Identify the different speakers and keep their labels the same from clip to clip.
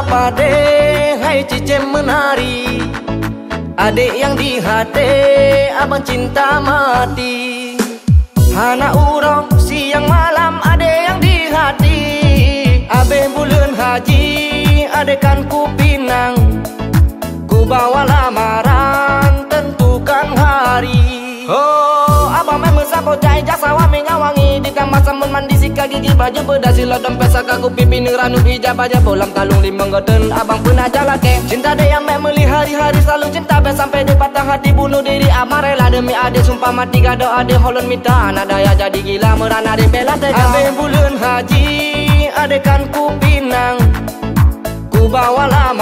Speaker 1: pade Hai cicem menari. Adik yang di hati Abang cinta mati. Hana urong siang malam Adik yang di hati. Abe bulan haji Adekan ku pinang. Ku bawa lamaran Tentukan hari. Oh, sabar jai jasa wami ngawangi. Di kamar samun mandi sika gigi baju berdasi lo dompet saka ku pipi neranu hijab aja bolam talung lima ngoten abang pun aja laki Cinta dia yang mek meli hari-hari selalu cinta be sampai di patah hati bunuh diri. Amar rela demi ade sumpah mati gado ade holon minta anak daya jadi gila merana di bela tega Abe bulan haji adekan ku pinang. Ku bawa lamaran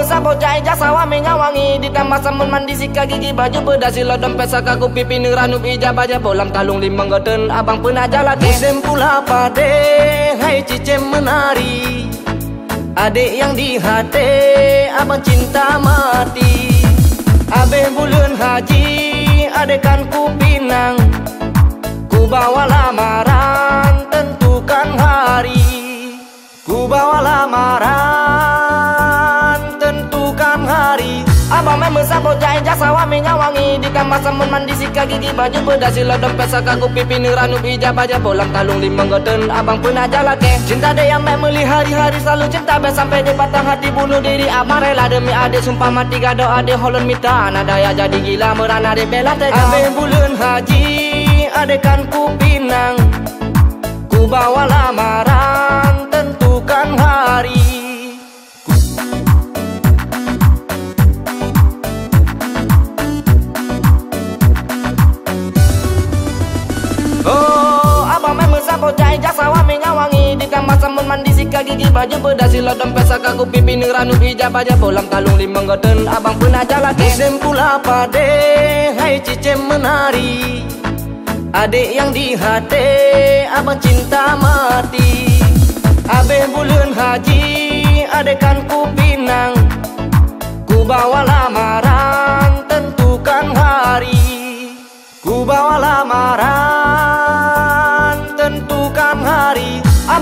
Speaker 1: Sabar jai jasa wami ngawangi. Di kamar samun mandi sika gigi baju berdasi lo dompet saka ku pipi neranu hijab bolam talung lima ngoten Abang pun aja lagi Musim pula pade Hai cicem menari. Adik yang di hati Abang cinta mati. Abe bulan haji Adekan ku pinang. Ku bawa lamaran Tentukan hari. Ku bawa lamaran Abang sabar jai jasa wami ngawangi Di kamar samun mandi sika gigi baju berdasi lo dompet saka ku pipi neranu hijab aja bolam talung lima ngoten Abang pun aja laki Cinta dia yang mek meli hari-hari selalu cinta be sampai di patah hati bunuh diri. Amar rela demi ade sumpah mati gado ade holon minta anak daya. Jadi gila merana de bela tega. Abe bulan haji adekan ku pinang. Ku bawa lamaran Oh, abang memang sabar jai jasa ngawangi Di kamar samun mandi sika gigi baju berdasi lo dompet saka ku pipi neranu hijab aja bolam talung lima ngoten. Abang pun aja lagi. Musim pula pade Hai cicem menari. Adik yang di hati Abang cinta mati. Abe bulan haji Adekan ku pinang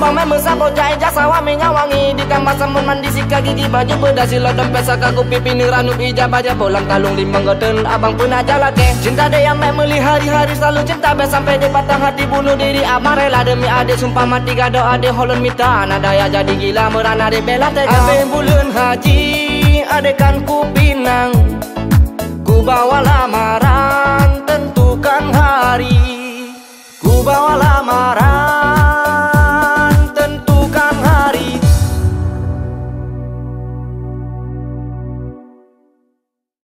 Speaker 1: Abang memang sabar jai jasa wami ngawangi Di kamar samun mandi sika gigi baju berdasi lo dompet saka ku pipi neranu hijab aja bolam talung lima ngoten Abang pun aja laki Cinta dia yang mek meli hari-hari selalu cinta be sampai di patah hati bunuh diri. Amar rela demi ade sumpah mati gado ade holon minta anak daya jadi gila merana de bela tega. Abe bulan haji adekan ku pinang. Ku bawa